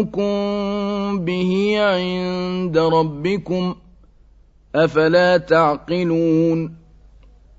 يحاجوكم به عند ربكم أفلا تعقلون